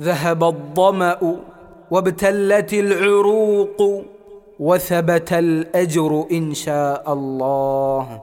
ذهب الظمأ وابتلت العروق وثبت الأجر إن شاء الله.